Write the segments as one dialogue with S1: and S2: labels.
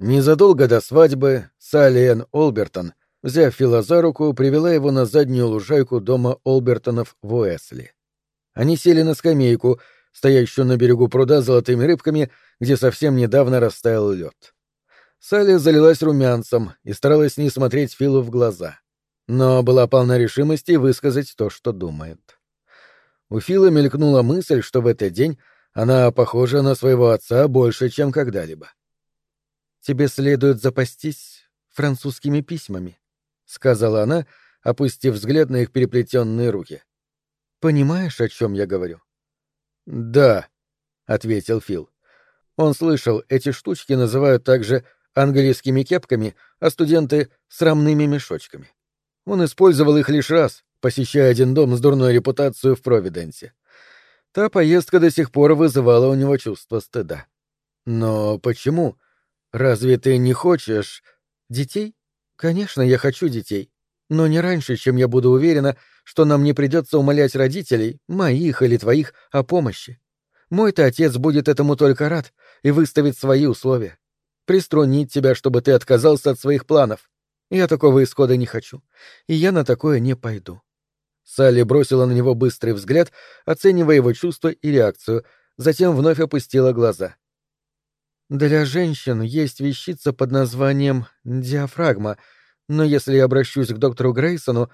S1: Незадолго до свадьбы Салли Олбертон, взяв Фила за руку, привела его на заднюю лужайку дома Олбертонов в Уэсли. Они сели на скамейку, стоящую на берегу пруда с золотыми рыбками, где совсем недавно растаял лед. Салли залилась румянцем и старалась не смотреть Филу в глаза, но была полна решимости высказать то, что думает. У Фила мелькнула мысль, что в этот день она похожа на своего отца больше, чем когда-либо. «Тебе следует запастись французскими письмами», — сказала она, опустив взгляд на их переплетенные руки. «Понимаешь, о чем я говорю?» «Да», — ответил Фил. Он слышал, эти штучки называют также английскими кепками, а студенты — срамными мешочками. Он использовал их лишь раз, посещая один дом с дурной репутацией в Провиденсе. Та поездка до сих пор вызывала у него чувство стыда. Но почему? Разве ты не хочешь детей? Конечно, я хочу детей, но не раньше, чем я буду уверена, что нам не придется умолять родителей, моих или твоих, о помощи. Мой-то отец будет этому только рад и выставит свои условия. Приструнить тебя, чтобы ты отказался от своих планов. Я такого исхода не хочу, и я на такое не пойду. Салли бросила на него быстрый взгляд, оценивая его чувства и реакцию, затем вновь опустила глаза. Для женщин есть вещица под названием диафрагма, но если я обращусь к доктору Грейсону,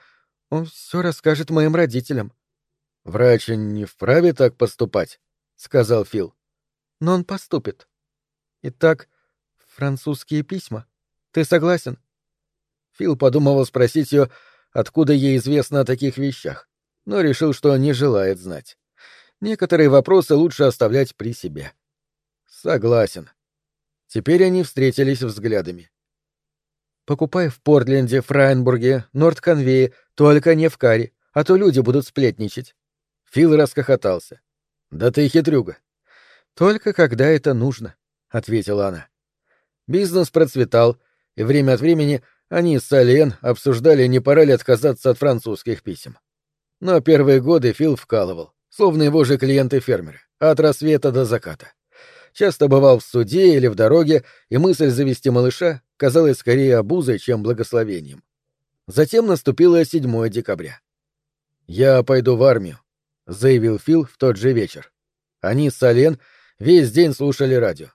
S1: он все расскажет моим родителям. Врач не вправе так поступать, сказал Фил. Но он поступит. Итак, французские письма. Ты согласен? Фил подумывал спросить ее, откуда ей известно о таких вещах, но решил, что не желает знать. Некоторые вопросы лучше оставлять при себе. Согласен. Теперь они встретились взглядами. Покупай в Портленде, Фрайнбурге, Нордконвее, только не в Каре, а то люди будут сплетничать. Фил расхохотался. Да ты хитрюга. Только когда это нужно, ответила она. Бизнес процветал, и время от времени они с Салиен обсуждали, не пора ли отказаться от французских писем. Но первые годы Фил вкалывал, словно его же клиенты-фермеры, от рассвета до заката. Часто бывал в суде или в дороге, и мысль завести малыша казалась скорее обузой, чем благословением. Затем наступило 7 декабря. «Я пойду в армию», — заявил Фил в тот же вечер. Они с Сален весь день слушали радио.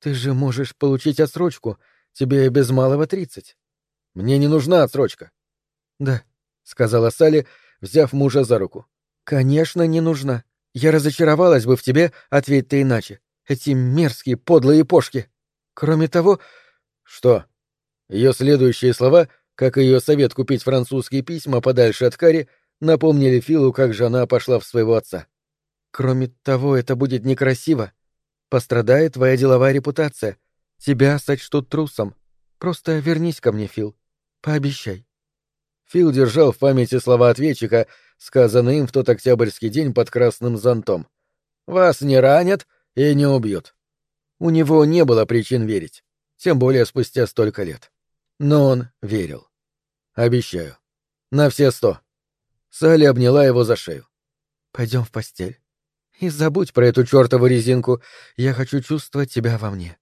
S1: «Ты же можешь получить отсрочку. Тебе без малого тридцать». Мне не нужна отсрочка. Да, сказала Салли, взяв мужа за руку. Конечно, не нужна. Я разочаровалась бы в тебе, ответь ты иначе. Эти мерзкие, подлые пошки. Кроме того... Что? Ее следующие слова, как и ее совет купить французские письма подальше от Кари, напомнили Филу, как жена пошла в своего отца. Кроме того, это будет некрасиво. Пострадает твоя деловая репутация. Тебя сочтут трусом. Просто вернись ко мне, Фил. Пообещай. Фил держал в памяти слова ответчика, сказанные им в тот октябрьский день под красным зонтом. «Вас не ранят и не убьют». У него не было причин верить, тем более спустя столько лет. Но он верил. «Обещаю. На все сто». Салли обняла его за шею. «Пойдем в постель. И забудь про эту чертову резинку. Я хочу чувствовать тебя во мне».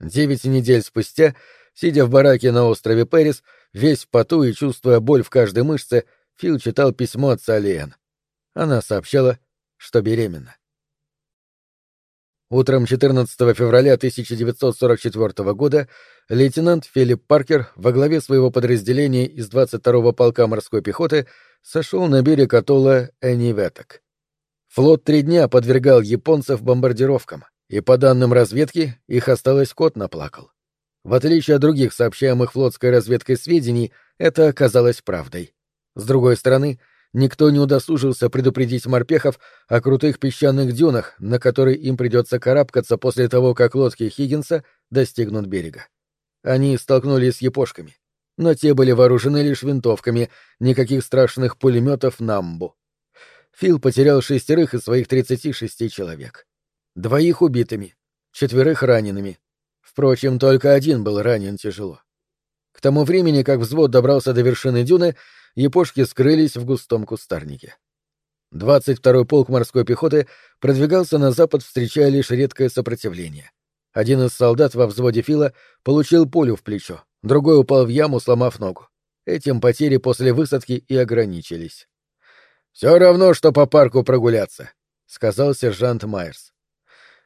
S1: Девять недель спустя Сидя в бараке на острове Пэрис, весь в поту и чувствуя боль в каждой мышце, Фил читал письмо от Салиен. Она сообщала, что беременна. Утром 14 февраля 1944 года лейтенант Филипп Паркер во главе своего подразделения из 22-го полка морской пехоты сошел на берег атолла Эниветок. Флот три дня подвергал японцев бомбардировкам, и, по данным разведки, их осталось кот наплакал. В отличие от других сообщаемых флотской разведкой сведений, это оказалось правдой. С другой стороны, никто не удосужился предупредить морпехов о крутых песчаных дюнах, на которые им придется карабкаться после того, как лодки Хиггинса достигнут берега. Они столкнулись с япошками, но те были вооружены лишь винтовками, никаких страшных пулеметов Намбу. Фил потерял шестерых из своих тридцати шести человек. Двоих убитыми, четверых ранеными, Впрочем, только один был ранен тяжело. К тому времени, как взвод добрался до вершины дюны, япошки скрылись в густом кустарнике. 22-й полк морской пехоты продвигался на запад, встречая лишь редкое сопротивление. Один из солдат во взводе Фила получил пулю в плечо, другой упал в яму, сломав ногу. Этим потери после высадки и ограничились. «Все равно, что по парку прогуляться», — сказал сержант Майерс.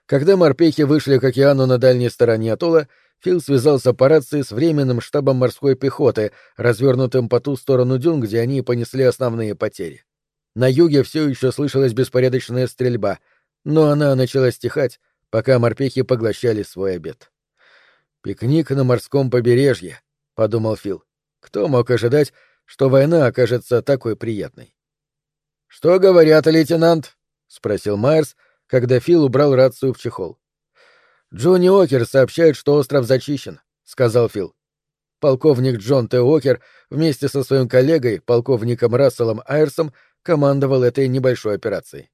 S1: Когда морпехи вышли к океану на дальней стороне атолла, Фил связался по рации с временным штабом морской пехоты, развернутым по ту сторону дюн, где они понесли основные потери. На юге все еще слышалась беспорядочная стрельба, но она начала стихать, пока морпехи поглощали свой обед. «Пикник на морском побережье», — подумал Фил. «Кто мог ожидать, что война окажется такой приятной?» «Что говорят, лейтенант?» — спросил Майерс, когда Фил убрал рацию в чехол. «Джонни Окер сообщает, что остров зачищен», — сказал Фил. Полковник Джон Т. Окер вместе со своим коллегой, полковником Расселом Айрсом, командовал этой небольшой операцией.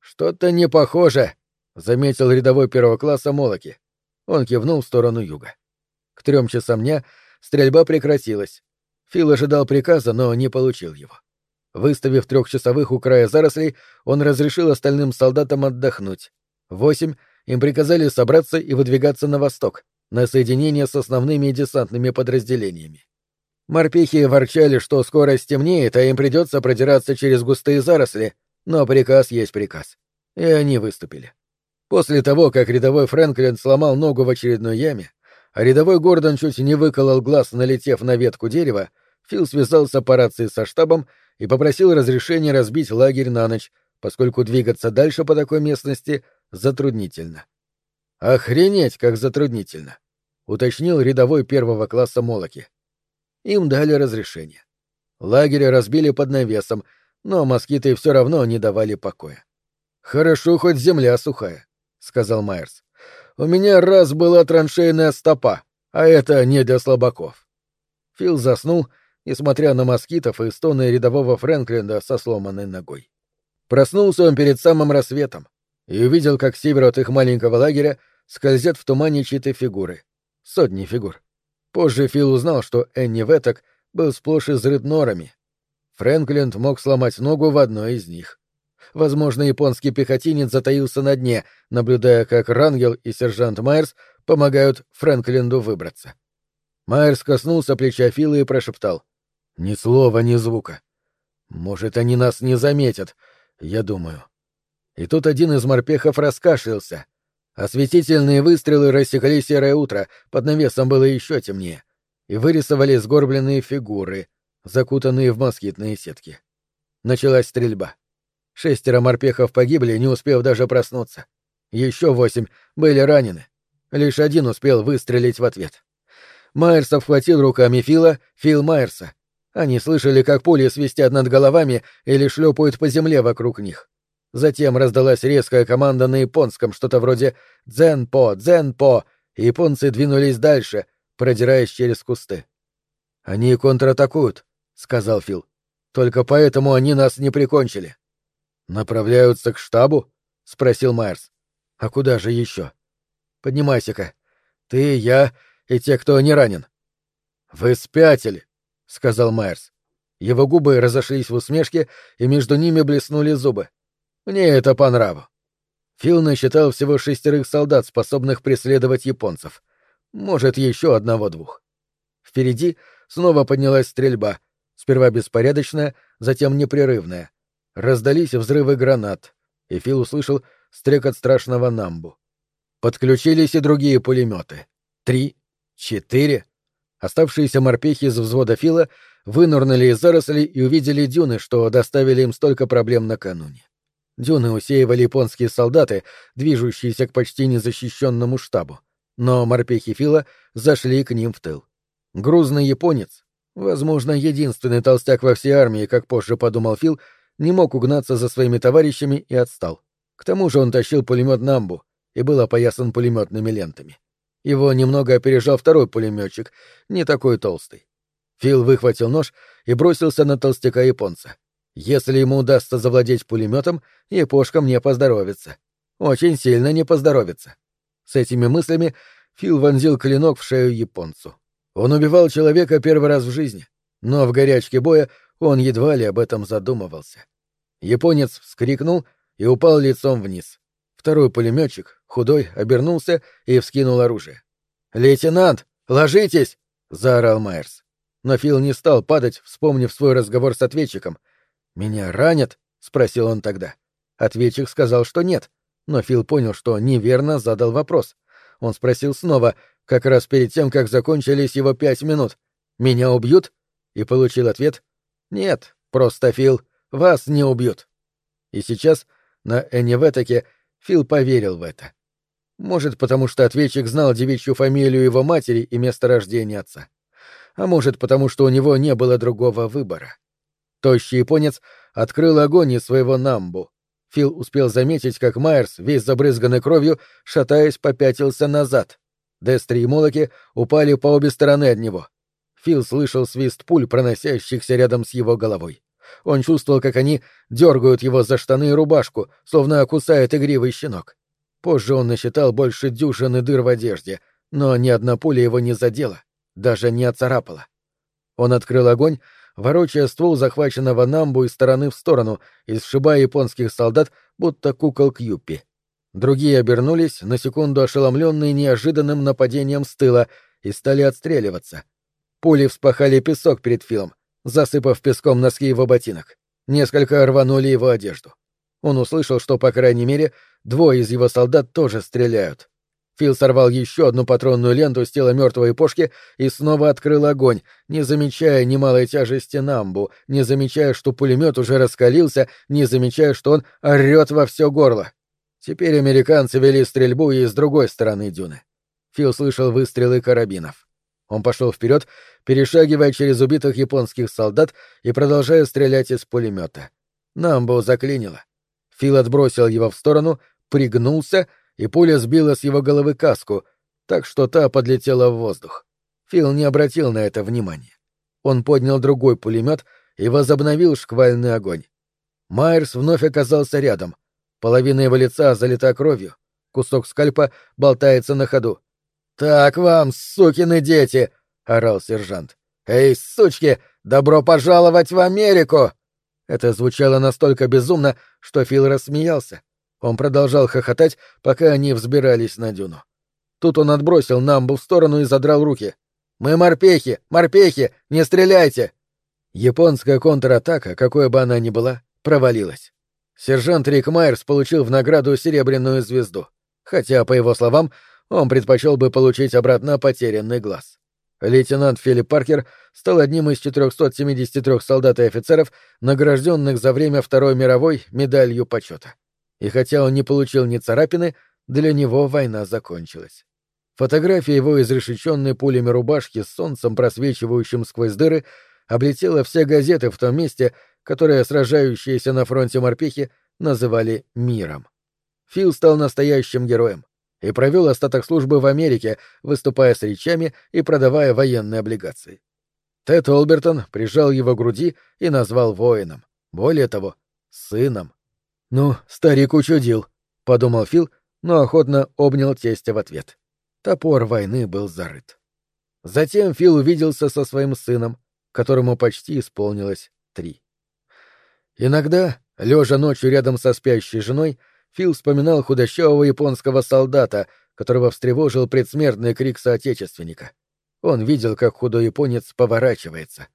S1: «Что-то не похоже», — заметил рядовой первого класса Молоки. Он кивнул в сторону юга. К трем часам дня стрельба прекратилась. Фил ожидал приказа, но не получил его. Выставив трехчасовых у края зарослей, он разрешил остальным солдатам отдохнуть. Восемь им приказали собраться и выдвигаться на восток, на соединение с основными десантными подразделениями. Морпехи ворчали, что скоро стемнеет, а им придется продираться через густые заросли, но приказ есть приказ. И они выступили. После того, как рядовой Фрэнклин сломал ногу в очередной яме, а рядовой Гордон чуть не выколол глаз, налетев на ветку дерева, Фил связался по рации со штабом и попросил разрешения разбить лагерь на ночь, поскольку двигаться дальше по такой местности затруднительно. Охренеть, как затруднительно, уточнил рядовой первого класса Молоки. Им дали разрешение. Лагерь разбили под навесом, но москиты все равно не давали покоя. Хорошо, хоть земля сухая, сказал Майерс. У меня раз была траншейная стопа, а это не для слабаков. Фил заснул, несмотря на москитов и стоны рядового Фрэнклинда со сломанной ногой. Проснулся он перед самым рассветом и увидел, как с севера от их маленького лагеря скользят в тумане чьи-то фигуры. Сотни фигур. Позже Фил узнал, что Энни Веток был сплошь изрыт норами. Фрэнклинд мог сломать ногу в одной из них. Возможно, японский пехотинец затаился на дне, наблюдая, как Рангел и сержант Майерс помогают Фрэнклинду выбраться. Майерс коснулся плеча Фила и прошептал. «Ни слова, ни звука. Может, они нас не заметят, я думаю». И тут один из морпехов раскашлялся. Осветительные выстрелы рассекли серое утро, под навесом было еще темнее, и вырисовали сгорбленные фигуры, закутанные в москитные сетки. Началась стрельба. Шестеро морпехов погибли, не успев даже проснуться. Еще восемь были ранены. Лишь один успел выстрелить в ответ. Майерс обхватил руками Фила, Фил Майерса. Они слышали, как пули свистят над головами или шлепают по земле вокруг них. Затем раздалась резкая команда на японском, что-то вроде «Дзенпо! Дзенпо!» японцы двинулись дальше, продираясь через кусты. «Они контратакуют», — сказал Фил. «Только поэтому они нас не прикончили». «Направляются к штабу?» — спросил Майерс. «А куда же еще?» «Поднимайся-ка. Ты, я и те, кто не ранен». «Вы спятили», — сказал Майерс. Его губы разошлись в усмешке, и между ними блеснули зубы. «Мне это по нраву». Фил насчитал всего шестерых солдат, способных преследовать японцев. Может, еще одного-двух. Впереди снова поднялась стрельба, сперва беспорядочная, затем непрерывная. Раздались взрывы гранат, и Фил услышал стрекот страшного намбу. Подключились и другие пулеметы. Три, четыре. Оставшиеся морпехи из взвода Фила вынурнули из зарослей и увидели дюны, что доставили им столько проблем накануне. Дюны усеивали японские солдаты, движущиеся к почти незащищенному штабу. Но морпехи Фила зашли к ним в тыл. Грузный японец, возможно, единственный толстяк во всей армии, как позже подумал Фил, не мог угнаться за своими товарищами и отстал. К тому же он тащил пулемет Намбу и был опоясан пулеметными лентами. Его немного опережал второй пулеметчик, не такой толстый. Фил выхватил нож и бросился на толстяка японца. Если ему удастся завладеть пулеметом, япошка мне поздоровится. Очень сильно не поздоровится. С этими мыслями Фил вонзил клинок в шею японцу. Он убивал человека первый раз в жизни, но в горячке боя он едва ли об этом задумывался. Японец вскрикнул и упал лицом вниз. Второй пулеметчик, Худой обернулся и вскинул оружие. «Лейтенант, ложитесь!» — заорал Майерс. Но Фил не стал падать, вспомнив свой разговор с ответчиком. «Меня ранят?» — спросил он тогда. Ответчик сказал, что нет, но Фил понял, что неверно задал вопрос. Он спросил снова, как раз перед тем, как закончились его пять минут. «Меня убьют?» И получил ответ «Нет, просто Фил, вас не убьют». И сейчас на Эневетаке Фил поверил в это. Может, потому что ответчик знал девичью фамилию его матери и место рождения отца. А может, потому что у него не было другого выбора. Тощий японец открыл огонь из своего намбу. Фил успел заметить, как Майерс, весь забрызганный кровью, шатаясь, попятился назад. Дестри и Молоки упали по обе стороны от него. Фил слышал свист пуль, проносящихся рядом с его головой. Он чувствовал, как они дергают его за штаны и рубашку, словно кусает игривый щенок. Позже он насчитал больше дюжины дыр в одежде, но ни одна пуля его не задела, даже не оцарапала. Он открыл огонь, ворочая ствол захваченного намбу из стороны в сторону и сшибая японских солдат, будто кукол Кьюппи. Другие обернулись, на секунду ошеломленные неожиданным нападением с тыла, и стали отстреливаться. Пули вспахали песок перед Филом, засыпав песком носки его ботинок. Несколько рванули его одежду. Он услышал, что, по крайней мере, двое из его солдат тоже стреляют. Фил сорвал еще одну патронную ленту с тела мертвой пошки и снова открыл огонь, не замечая немалой тяжести намбу, не замечая, что пулемет уже раскалился, не замечая, что он орет во все горло. Теперь американцы вели стрельбу и с другой стороны дюны. Фил слышал выстрелы карабинов. Он пошел вперед, перешагивая через убитых японских солдат и продолжая стрелять из пулемета. Намбо заклинило. Фил отбросил его в сторону, пригнулся, и пуля сбила с его головы каску, так что та подлетела в воздух. Фил не обратил на это внимания. Он поднял другой пулемет и возобновил шквальный огонь. Майерс вновь оказался рядом. Половина его лица залита кровью. Кусок скальпа болтается на ходу. «Так вам, сукины дети!» — орал сержант. «Эй, сучки, добро пожаловать в Америку!» Это звучало настолько безумно, что Фил рассмеялся. Он продолжал хохотать, пока они взбирались на дюну. Тут он отбросил Намбу в сторону и задрал руки. «Мы морпехи! Морпехи! Не стреляйте!» Японская контратака, какой бы она ни была, провалилась. Сержант Рик Майерс получил в награду серебряную звезду, хотя, по его словам, он предпочел бы получить обратно потерянный глаз. Лейтенант Филипп Паркер стал одним из 473 солдат и офицеров, награжденных за время Второй мировой медалью почета. И хотя он не получил ни царапины, для него война закончилась. Фотография его изрешеченной пулями рубашки с солнцем, просвечивающим сквозь дыры, облетела все газеты в том месте, которое сражающиеся на фронте морпехи называли миром. Фил стал настоящим героем и провел остаток службы в Америке, выступая с речами и продавая военные облигации. Тед Олбертон прижал его к груди и назвал воином. Более того, сыном. «Ну, старик учудил», — подумал Фил, но охотно обнял тестя в ответ. Топор войны был зарыт. Затем Фил увиделся со своим сыном, которому почти исполнилось три. Иногда, лежа ночью рядом со спящей женой, Фил вспоминал худощавого японского солдата, которого встревожил предсмертный крик соотечественника. Он видел, как худой японец поворачивается.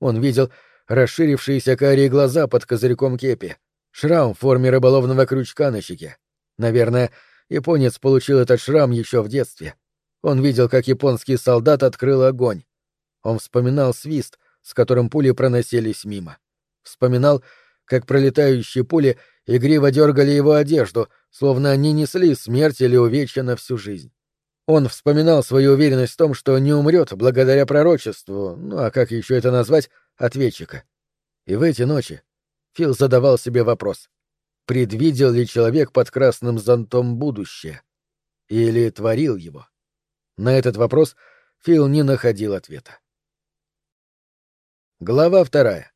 S1: Он видел расширившиеся карие глаза под козырьком кепи, шрам в форме рыболовного крючка на щеке. Наверное, японец получил этот шрам еще в детстве. Он видел, как японский солдат открыл огонь. Он вспоминал свист, с которым пули проносились мимо. Вспоминал, как пролетающие пули игриво дергали его одежду, словно они несли смерть или увечья на всю жизнь. Он вспоминал свою уверенность в том, что не умрет благодаря пророчеству, ну а как еще это назвать, ответчика. И в эти ночи Фил задавал себе вопрос, предвидел ли человек под красным зонтом будущее? Или творил его? На этот вопрос Фил не находил ответа. Глава вторая.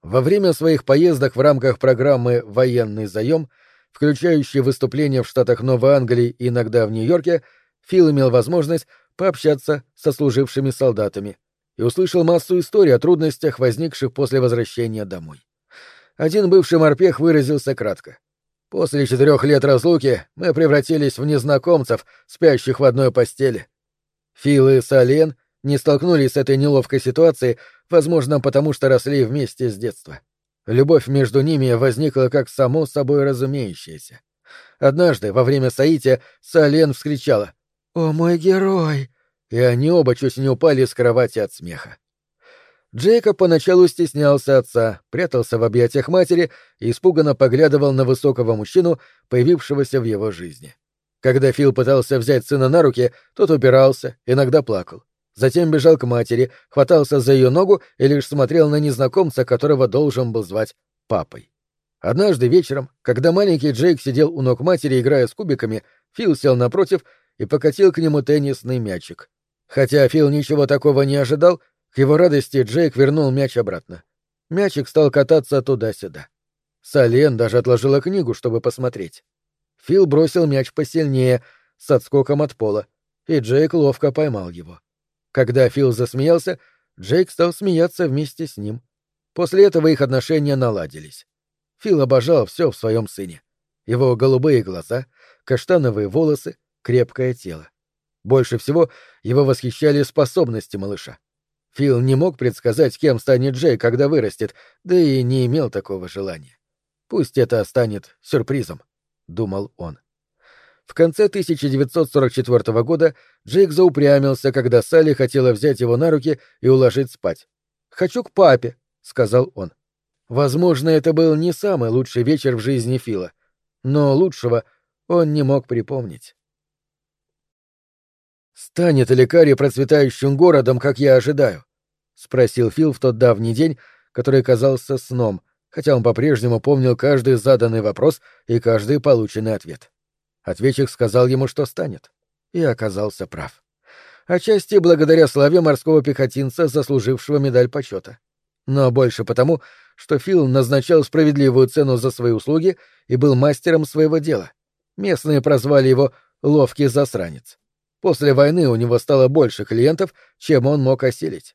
S1: Во время своих поездок в рамках программы «Военный заем», включающей выступления в штатах Новой Англии и иногда в Нью-Йорке, Фил имел возможность пообщаться со служившими солдатами и услышал массу историй о трудностях, возникших после возвращения домой. Один бывший морпех выразился кратко. После четырех лет разлуки мы превратились в незнакомцев, спящих в одной постели. Фил и Сален не столкнулись с этой неловкой ситуацией, возможно, потому что росли вместе с детства. Любовь между ними возникла как само собой разумеющееся. Однажды, во время соития, Сален вскричала «О, мой герой!» и они оба чуть не упали с кровати от смеха. Джейкоб поначалу стеснялся отца, прятался в объятиях матери и испуганно поглядывал на высокого мужчину, появившегося в его жизни. Когда Фил пытался взять сына на руки, тот упирался, иногда плакал. Затем бежал к матери, хватался за ее ногу и лишь смотрел на незнакомца, которого должен был звать папой. Однажды вечером, когда маленький Джейк сидел у ног матери, играя с кубиками, Фил сел напротив и покатил к нему теннисный мячик. Хотя Фил ничего такого не ожидал, к его радости Джейк вернул мяч обратно. Мячик стал кататься туда-сюда. Сален даже отложила книгу, чтобы посмотреть. Фил бросил мяч посильнее, с отскоком от пола, и Джейк ловко поймал его. Когда Фил засмеялся, Джейк стал смеяться вместе с ним. После этого их отношения наладились. Фил обожал все в своем сыне. Его голубые глаза, каштановые волосы, крепкое тело. Больше всего его восхищали способности малыша. Фил не мог предсказать, кем станет Джей, когда вырастет, да и не имел такого желания. Пусть это станет сюрпризом, — думал он. В конце 1944 года Джейк заупрямился, когда Салли хотела взять его на руки и уложить спать. «Хочу к папе», — сказал он. Возможно, это был не самый лучший вечер в жизни Фила, но лучшего он не мог припомнить. «Станет ли Карри процветающим городом, как я ожидаю?» — спросил Фил в тот давний день, который казался сном, хотя он по-прежнему помнил каждый заданный вопрос и каждый полученный ответ. Ответчик сказал ему, что станет, и оказался прав. Отчасти благодаря славе морского пехотинца, заслужившего медаль почета. Но больше потому, что Фил назначал справедливую цену за свои услуги и был мастером своего дела. Местные прозвали его «ловкий засранец». После войны у него стало больше клиентов, чем он мог осилить.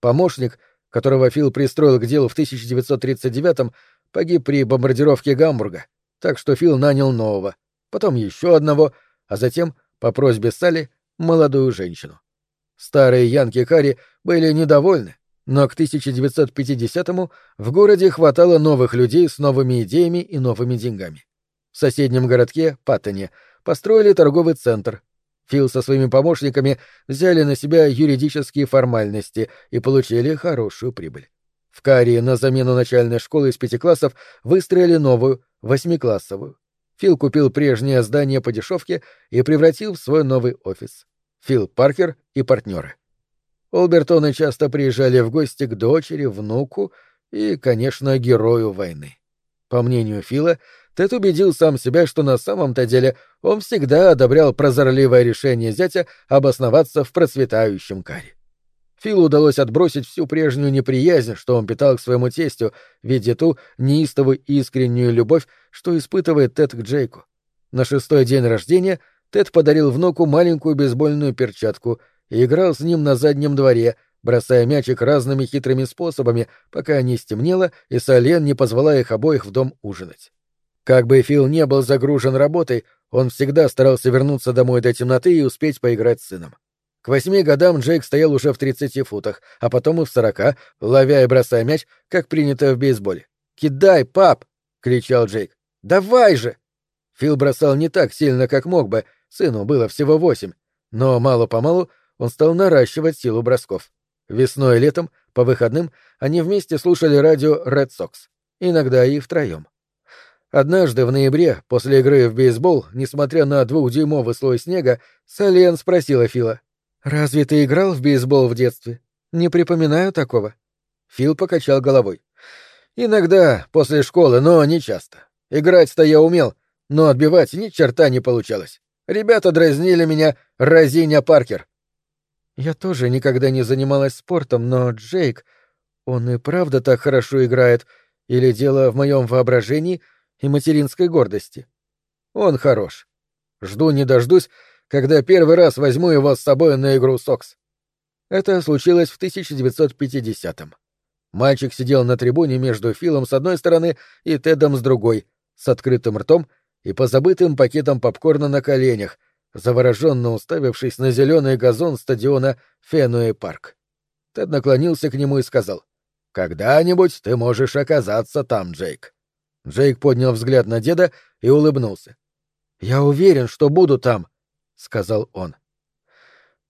S1: Помощник, которого Фил пристроил к делу в 1939-м, погиб при бомбардировке Гамбурга, так что Фил нанял нового, потом еще одного, а затем, по просьбе Салли, молодую женщину. Старые янки Карри были недовольны, но к 1950-му в городе хватало новых людей с новыми идеями и новыми деньгами. В соседнем городке, Паттоне, построили торговый центр, Фил со своими помощниками взяли на себя юридические формальности и получили хорошую прибыль. В Карии на замену начальной школы из пяти классов выстроили новую, восьмиклассовую. Фил купил прежнее здание по дешевке и превратил в свой новый офис. Фил Паркер и партнеры. Олбертоны часто приезжали в гости к дочери, внуку и, конечно, герою войны. По мнению Фила, Тед убедил сам себя, что на самом-то деле он всегда одобрял прозорливое решение зятя обосноваться в процветающем каре. Филу удалось отбросить всю прежнюю неприязнь, что он питал к своему тестю, видя ту неистовую искреннюю любовь, что испытывает Тед к Джейку. На шестой день рождения Тед подарил внуку маленькую бейсбольную перчатку и играл с ним на заднем дворе, бросая мячик разными хитрыми способами, пока не стемнело и Солен не позвала их обоих в дом ужинать. Как бы Фил не был загружен работой, он всегда старался вернуться домой до темноты и успеть поиграть с сыном. К восьми годам Джейк стоял уже в тридцати футах, а потом и в сорока, ловя и бросая мяч, как принято в бейсболе. «Кидай, пап!» — кричал Джейк. «Давай же!» Фил бросал не так сильно, как мог бы, сыну было всего восемь, но мало-помалу он стал наращивать силу бросков. Весной и летом, по выходным, они вместе слушали радио Red Sox, иногда и втроем. Однажды в ноябре, после игры в бейсбол, несмотря на двухдюймовый слой снега, Сален спросила Фила. «Разве ты играл в бейсбол в детстве? Не припоминаю такого». Фил покачал головой. «Иногда, после школы, но не часто. Играть-то я умел, но отбивать ни черта не получалось. Ребята дразнили меня Розиня Паркер». «Я тоже никогда не занималась спортом, но Джейк, он и правда так хорошо играет, или дело в моем воображении — и материнской гордости. Он хорош. Жду не дождусь, когда первый раз возьму его с собой на игру Сокс. Это случилось в 1950-м. Мальчик сидел на трибуне между Филом с одной стороны и Тедом с другой, с открытым ртом и позабытым пакетом попкорна на коленях, завороженно уставившись на зеленый газон стадиона Фенуэй Парк. Тед наклонился к нему и сказал, «Когда-нибудь ты можешь оказаться там, Джейк». Джейк поднял взгляд на деда и улыбнулся. «Я уверен, что буду там», — сказал он.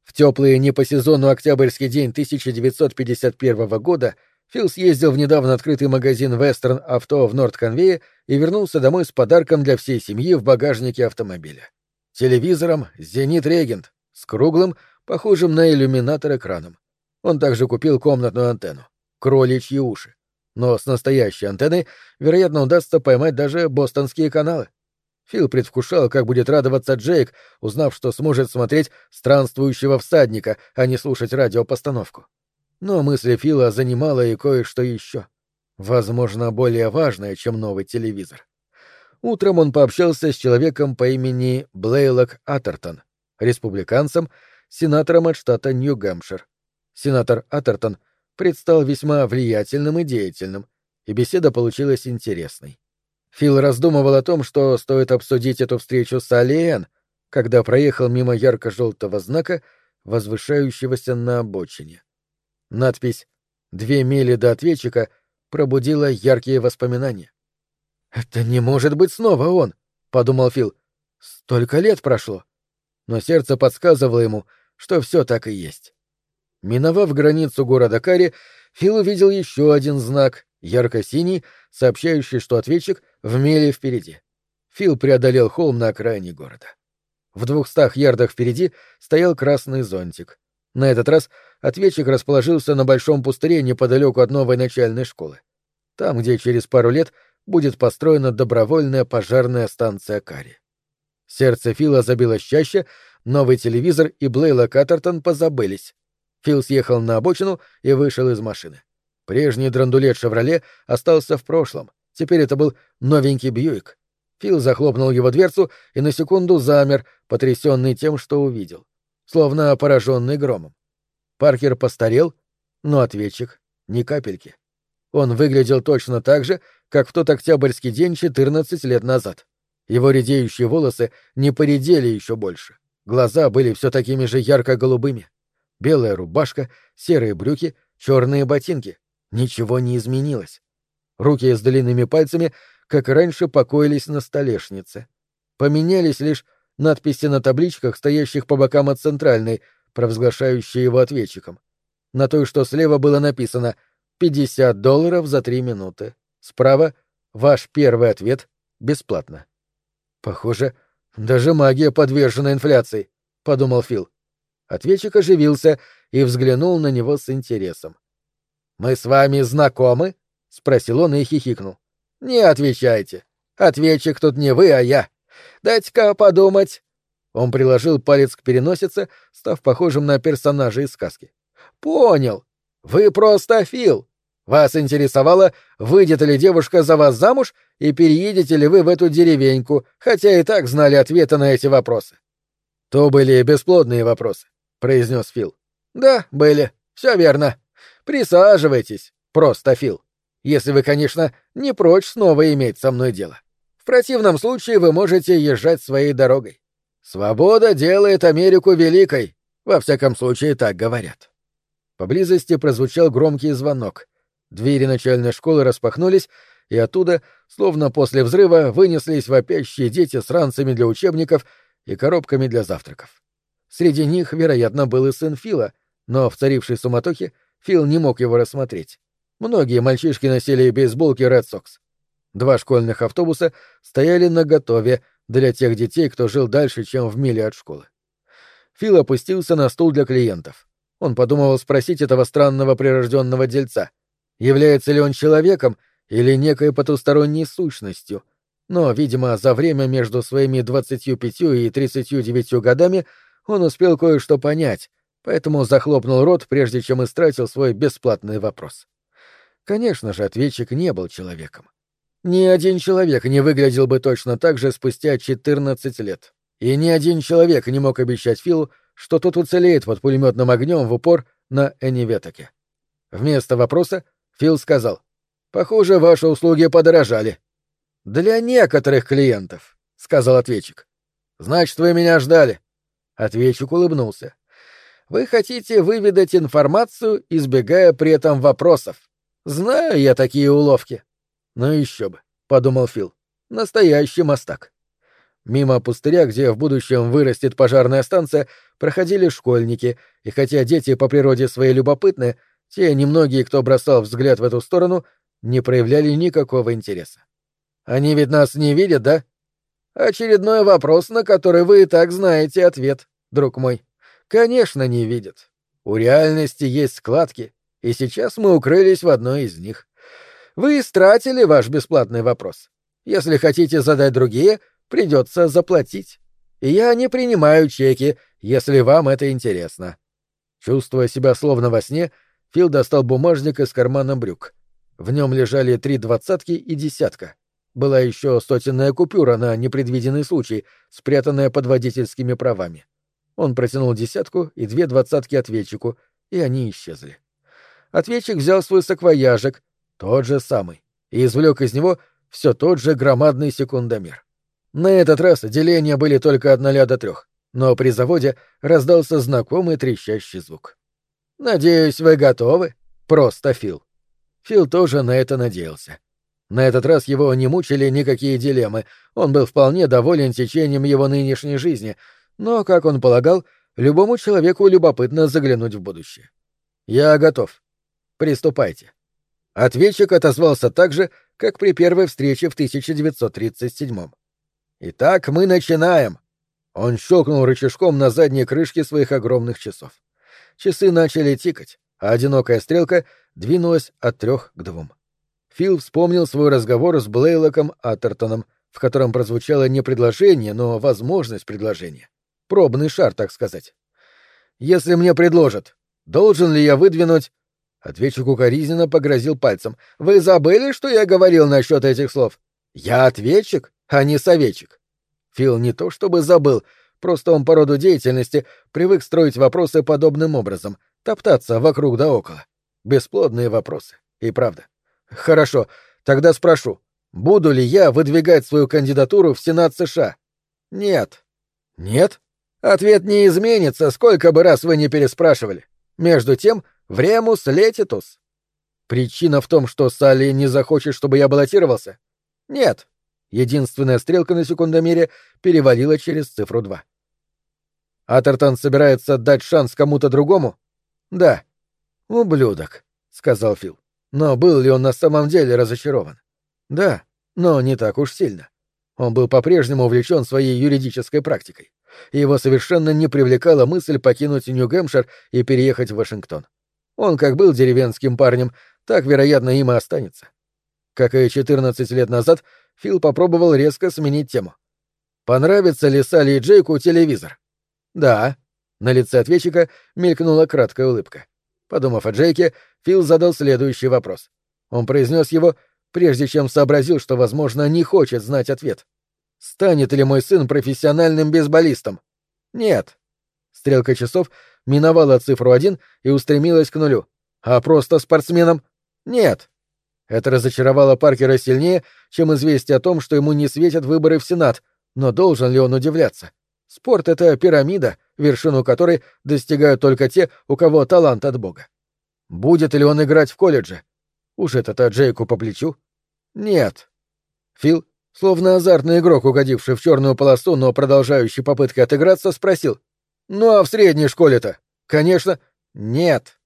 S1: В теплый не по сезону октябрьский день 1951 года Фил съездил в недавно открытый магазин Western Авто в Норд-Конвее и вернулся домой с подарком для всей семьи в багажнике автомобиля. Телевизором «Зенит Регент» с круглым, похожим на иллюминатор экраном. Он также купил комнатную антенну — кроличьи уши. Но с настоящей антенной, вероятно, удастся поймать даже бостонские каналы. Фил предвкушал, как будет радоваться Джейк, узнав, что сможет смотреть странствующего всадника, а не слушать радиопостановку. Но мысли Фила занимала и кое-что еще. Возможно, более важное, чем новый телевизор. Утром он пообщался с человеком по имени Блейлок Атертон, республиканцем, сенатором от штата Нью-Гэмпшир. Сенатор Атертон предстал весьма влиятельным и деятельным, и беседа получилась интересной. Фил раздумывал о том, что стоит обсудить эту встречу с Алиэн, когда проехал мимо ярко-желтого знака, возвышающегося на обочине. Надпись «Две мили до ответчика» пробудила яркие воспоминания. «Это не может быть снова он!» — подумал Фил. «Столько лет прошло!» Но сердце подсказывало ему, что все так и есть. Миновав границу города Кари, Фил увидел еще один знак, ярко-синий, сообщающий, что ответчик в миле впереди. Фил преодолел холм на окраине города. В двухстах ярдах впереди стоял красный зонтик. На этот раз ответчик расположился на большом пустыре неподалеку от новой начальной школы. Там, где через пару лет будет построена добровольная пожарная станция Кари. Сердце Фила забилось чаще, новый телевизор и Блейла Каттертон позабылись. Фил съехал на обочину и вышел из машины. Прежний драндулет «Шевроле» остался в прошлом. Теперь это был новенький Бьюик. Фил захлопнул его дверцу и на секунду замер, потрясенный тем, что увидел. Словно пораженный громом. Паркер постарел, но ответчик — ни капельки. Он выглядел точно так же, как в тот октябрьский день 14 лет назад. Его редеющие волосы не поредели еще больше. Глаза были все такими же ярко-голубыми. Белая рубашка, серые брюки, черные ботинки. Ничего не изменилось. Руки с длинными пальцами, как раньше, покоились на столешнице. Поменялись лишь надписи на табличках, стоящих по бокам от центральной, провозглашающие его ответчиком. На той, что слева было написано «50 долларов за три минуты». Справа «Ваш первый ответ бесплатно». «Похоже, даже магия подвержена инфляции», — подумал Фил. Ответчик оживился и взглянул на него с интересом. «Мы с вами знакомы?» — спросил он и хихикнул. «Не отвечайте. Ответчик тут не вы, а я. Дайте-ка подумать». Он приложил палец к переносице, став похожим на персонажа из сказки. «Понял. Вы просто Фил. Вас интересовало, выйдет ли девушка за вас замуж и переедете ли вы в эту деревеньку, хотя и так знали ответы на эти вопросы». «То были бесплодные вопросы», — произнес Фил. «Да, были. Все верно. Присаживайтесь, просто Фил. Если вы, конечно, не прочь снова иметь со мной дело. В противном случае вы можете езжать своей дорогой. Свобода делает Америку великой. Во всяком случае, так говорят. Поблизости прозвучал громкий звонок. Двери начальной школы распахнулись, и оттуда, словно после взрыва, вынеслись вопящие дети с ранцами для учебников и коробками для завтраков. Среди них, вероятно, был и сын Фила, но в царившей суматохе Фил не мог его рассмотреть. Многие мальчишки носили бейсболки Red Sox. Два школьных автобуса стояли наготове для тех детей, кто жил дальше, чем в миле от школы. Фил опустился на стул для клиентов. Он подумывал спросить этого странного прирожденного дельца, является ли он человеком или некой потусторонней сущностью, но, видимо, за время между своими 25 и 39 годами он успел кое-что понять, поэтому захлопнул рот, прежде чем истратил свой бесплатный вопрос. Конечно же, ответчик не был человеком. Ни один человек не выглядел бы точно так же спустя 14 лет. И ни один человек не мог обещать Филу, что тот уцелеет под пулеметным огнем в упор на Эниветоке. Вместо вопроса Фил сказал, «Похоже, ваши услуги подорожали». «Для некоторых клиентов», — сказал ответчик. Значит, вы меня ждали. Ответчик улыбнулся. Вы хотите выведать информацию, избегая при этом вопросов. Знаю я такие уловки. Ну еще бы, подумал Фил. Настоящий мастак. Мимо пустыря, где в будущем вырастет пожарная станция, проходили школьники, и хотя дети по природе своей любопытны, те немногие, кто бросал взгляд в эту сторону, не проявляли никакого интереса. Они ведь нас не видят, да? Очередной вопрос, на который вы и так знаете ответ, друг мой. Конечно, не видят. У реальности есть складки, и сейчас мы укрылись в одной из них. Вы истратили ваш бесплатный вопрос. Если хотите задать другие, придется заплатить. И я не принимаю чеки, если вам это интересно. Чувствуя себя словно во сне, Фил достал бумажник из кармана брюк. В нем лежали три двадцатки и десятка. Была еще сотенная купюра на непредвиденный случай, спрятанная под водительскими правами. Он протянул десятку и две двадцатки ответчику, и они исчезли. Ответчик взял свой саквояжик, тот же самый, и извлек из него все тот же громадный секундомер. На этот раз деления были только от ноля до трех, но при заводе раздался знакомый трещащий звук. «Надеюсь, вы готовы?» «Просто Фил». Фил тоже на это надеялся. На этот раз его не мучили никакие дилеммы, он был вполне доволен течением его нынешней жизни — но, как он полагал, любому человеку любопытно заглянуть в будущее. «Я готов. Приступайте». Ответчик отозвался так же, как при первой встрече в 1937-м. «Итак, мы начинаем!» Он щелкнул рычажком на задней крышке своих огромных часов. Часы начали тикать, а одинокая стрелка двинулась от трех к двум. Фил вспомнил свой разговор с Блейлоком Атертоном, в котором прозвучало не предложение, но возможность предложения. Пробный шар, так сказать. Если мне предложат, должен ли я выдвинуть... Ответчик укоризненно погрозил пальцем. «Вы забыли, что я говорил насчет этих слов? Я ответчик, а не советчик». Фил не то чтобы забыл, просто он по роду деятельности привык строить вопросы подобным образом, топтаться вокруг да около. Бесплодные вопросы, и правда. Хорошо, тогда спрошу, буду ли я выдвигать свою кандидатуру в Сенат США? Нет. Нет? Ответ не изменится, сколько бы раз вы не переспрашивали. Между тем, времус летитус. Причина в том, что Салли не захочет, чтобы я баллотировался? Нет. Единственная стрелка на секундомере перевалила через цифру 2. Атертон собирается дать шанс кому-то другому? Да. Ублюдок, сказал Фил. Но был ли он на самом деле разочарован? Да, но не так уж сильно. Он был по-прежнему увлечен своей юридической практикой и его совершенно не привлекала мысль покинуть Нью-Гэмпшир и переехать в Вашингтон. Он как был деревенским парнем, так, вероятно, им и останется. Как и 14 лет назад, Фил попробовал резко сменить тему. «Понравится ли Салли и Джейку телевизор?» «Да». На лице ответчика мелькнула краткая улыбка. Подумав о Джейке, Фил задал следующий вопрос. Он произнес его, прежде чем сообразил, что, возможно, не хочет знать ответ. Станет ли мой сын профессиональным бейсболистом? Нет. Стрелка часов миновала цифру один и устремилась к нулю. А просто спортсменом? Нет. Это разочаровало Паркера сильнее, чем известие о том, что ему не светят выборы в Сенат, но должен ли он удивляться? Спорт — это пирамида, вершину которой достигают только те, у кого талант от Бога. Будет ли он играть в колледже? Уж это-то Джейку по плечу? Нет. Фил Словно азартный игрок, угодивший в черную полосу, но продолжающий попытки отыграться, спросил. «Ну а в средней школе-то?» «Конечно». «Нет».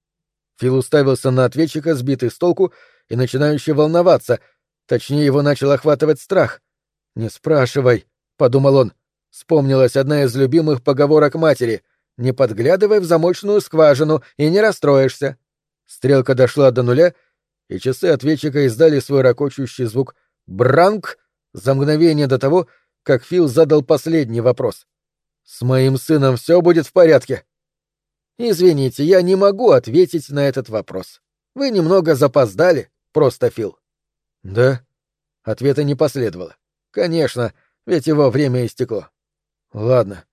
S1: Фил уставился на ответчика, сбитый с толку и начинающий волноваться. Точнее, его начал охватывать страх. «Не спрашивай», — подумал он. Вспомнилась одна из любимых поговорок матери. «Не подглядывай в замочную скважину и не расстроишься». Стрелка дошла до нуля, и часы ответчика издали свой ракочущий звук «Бранк!» За мгновение до того, как Фил задал последний вопрос. «С моим сыном все будет в порядке?» «Извините, я не могу ответить на этот вопрос. Вы немного запоздали, просто Фил». «Да?» Ответа не последовало. «Конечно, ведь его время истекло». «Ладно.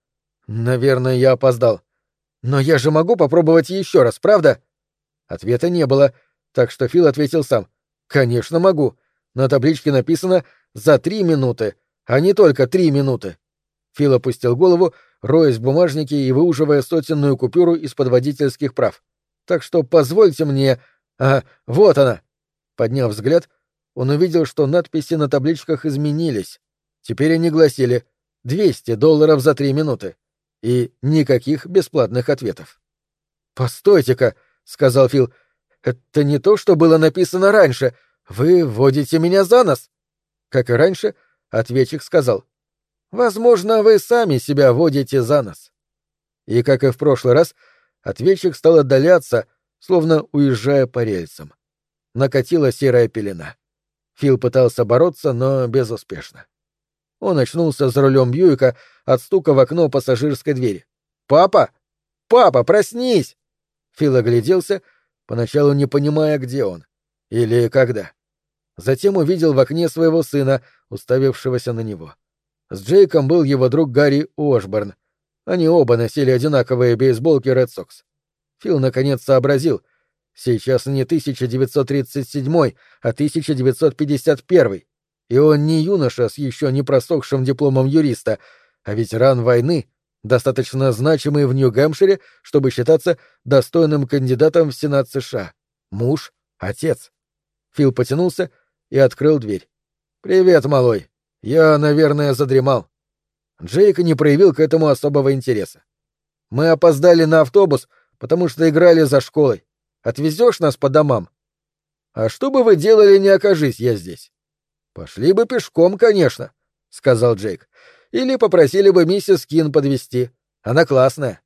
S1: Наверное, я опоздал. Но я же могу попробовать еще раз, правда?» Ответа не было, так что Фил ответил сам. «Конечно могу. На табличке написано за три минуты, а не только три минуты. Фил опустил голову, роясь в бумажнике и выуживая сотенную купюру из-под водительских прав. Так что позвольте мне... А, вот она. Подняв взгляд, он увидел, что надписи на табличках изменились. Теперь они гласили «200 долларов за три минуты» и никаких бесплатных ответов. «Постойте-ка», — сказал Фил, — «это не то, что было написано раньше. Вы вводите меня за нос». Как и раньше, ответчик сказал, «Возможно, вы сами себя водите за нос». И, как и в прошлый раз, ответчик стал отдаляться, словно уезжая по рельсам. Накатила серая пелена. Фил пытался бороться, но безуспешно. Он очнулся за рулем Бьюика от стука в окно пассажирской двери. «Папа! Папа, проснись!» Фил огляделся, поначалу не понимая, где он. Или когда. Затем увидел в окне своего сына, уставившегося на него. С Джейком был его друг Гарри Ошборн. Они оба носили одинаковые бейсболки Ред Сокс. Фил наконец сообразил — Сейчас не 1937, а 1951. И он не юноша с еще не просохшим дипломом юриста, а ветеран войны, достаточно значимый в Нью-Гэмпшире, чтобы считаться достойным кандидатом в Сенат США. Муж, отец. Фил потянулся и открыл дверь. «Привет, малой. Я, наверное, задремал». Джейк не проявил к этому особого интереса. «Мы опоздали на автобус, потому что играли за школой. Отвезешь нас по домам? А что бы вы делали, не окажись я здесь? Пошли бы пешком, конечно, сказал Джейк. Или попросили бы миссис Кин подвести. Она классная.